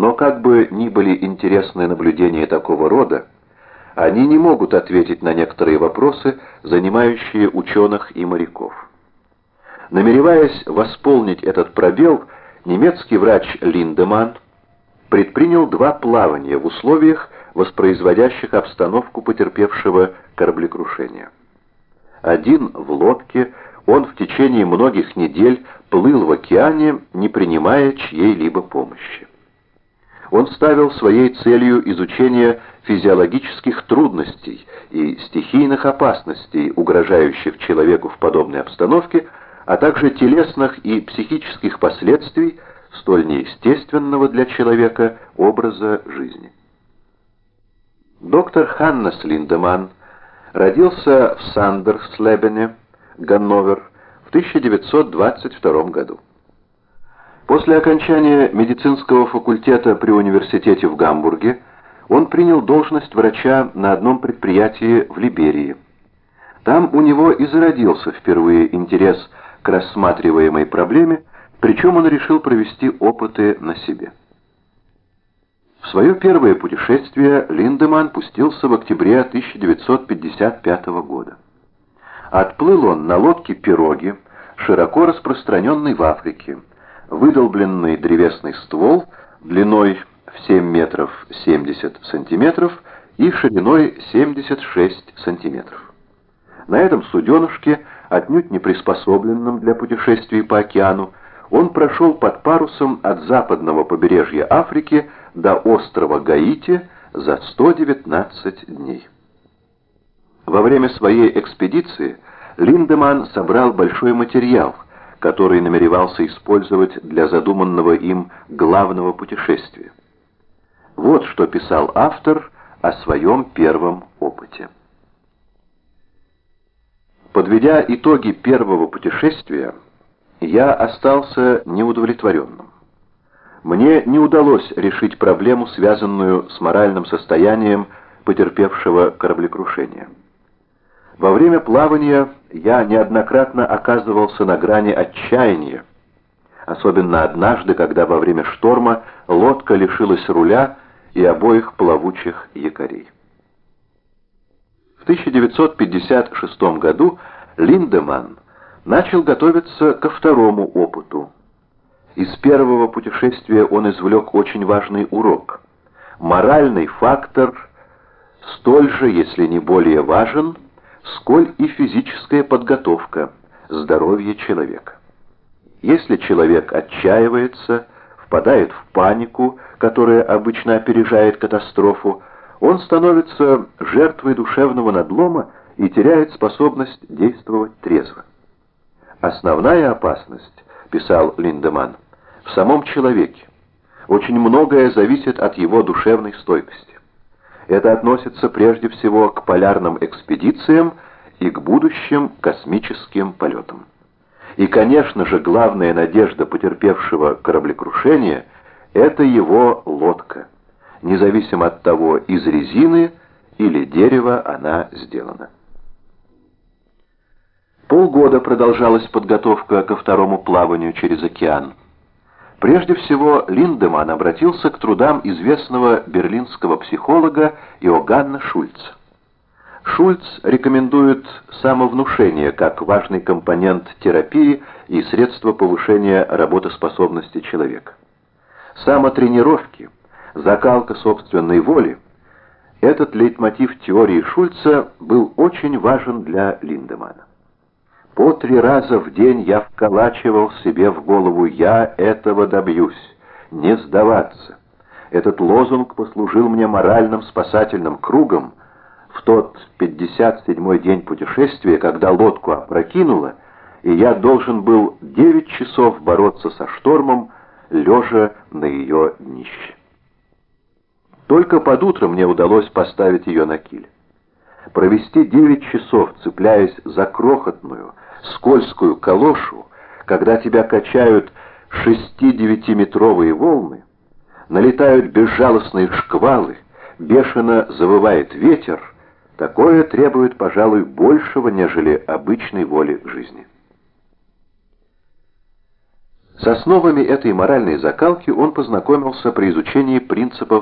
Но как бы ни были интересны наблюдения такого рода, они не могут ответить на некоторые вопросы, занимающие ученых и моряков. Намереваясь восполнить этот пробел, немецкий врач Линдеман предпринял два плавания в условиях, воспроизводящих обстановку потерпевшего кораблекрушения. Один в лодке, он в течение многих недель плыл в океане, не принимая чьей-либо помощи. Он ставил своей целью изучение физиологических трудностей и стихийных опасностей, угрожающих человеку в подобной обстановке, а также телесных и психических последствий столь неестественного для человека образа жизни. Доктор Ханнес Линдеман родился в Сандерслебене, Ганновер, в 1922 году. После окончания медицинского факультета при университете в Гамбурге он принял должность врача на одном предприятии в Либерии. Там у него и зародился впервые интерес к рассматриваемой проблеме, причем он решил провести опыты на себе. В свое первое путешествие Линдеман пустился в октябре 1955 года. Отплыл он на лодке «Пироги», широко распространенной в Африке, выдолбленный древесный ствол длиной в 7 метров 70 сантиметров и шириной 76 сантиметров. На этом суденышке, отнюдь не приспособленном для путешествий по океану, он прошел под парусом от западного побережья Африки до острова Гаити за 119 дней. Во время своей экспедиции Линдеман собрал большой материал – который намеревался использовать для задуманного им главного путешествия. Вот что писал автор о своем первом опыте. Подведя итоги первого путешествия, я остался неудовлетворенным. Мне не удалось решить проблему, связанную с моральным состоянием потерпевшего кораблекрушения. Во время плавания я неоднократно оказывался на грани отчаяния, особенно однажды, когда во время шторма лодка лишилась руля и обоих плавучих якорей. В 1956 году Линдеман начал готовиться ко второму опыту. Из первого путешествия он извлек очень важный урок. Моральный фактор столь же, если не более важен, сколь и физическая подготовка, здоровье человека. Если человек отчаивается, впадает в панику, которая обычно опережает катастрофу, он становится жертвой душевного надлома и теряет способность действовать трезво. Основная опасность, писал Линдеман, в самом человеке. Очень многое зависит от его душевной стойкости. Это относится прежде всего к полярным экспедициям и к будущим космическим полетам. И, конечно же, главная надежда потерпевшего кораблекрушение – это его лодка, независимо от того, из резины или дерева она сделана. Полгода продолжалась подготовка ко второму плаванию через океан. Прежде всего, Линдеман обратился к трудам известного берлинского психолога Иоганна Шульца. Шульц рекомендует самовнушение как важный компонент терапии и средство повышения работоспособности человека. Самотренировки, закалка собственной воли – этот лейтмотив теории Шульца был очень важен для Линдемана. По три раза в день я вколачивал себе в голову «я этого добьюсь», «не сдаваться». Этот лозунг послужил мне моральным спасательным кругом в тот 57-й день путешествия, когда лодку опрокинуло, и я должен был 9 часов бороться со штормом, лежа на ее днище. Только под утро мне удалось поставить ее на киль. Провести 9 часов, цепляясь за крохотную, скользкую калошу, когда тебя качают 6-9-метровые волны, налетают безжалостные шквалы, бешено завывает ветер, такое требует, пожалуй, большего, нежели обычной воли жизни. С основами этой моральной закалки он познакомился при изучении принципов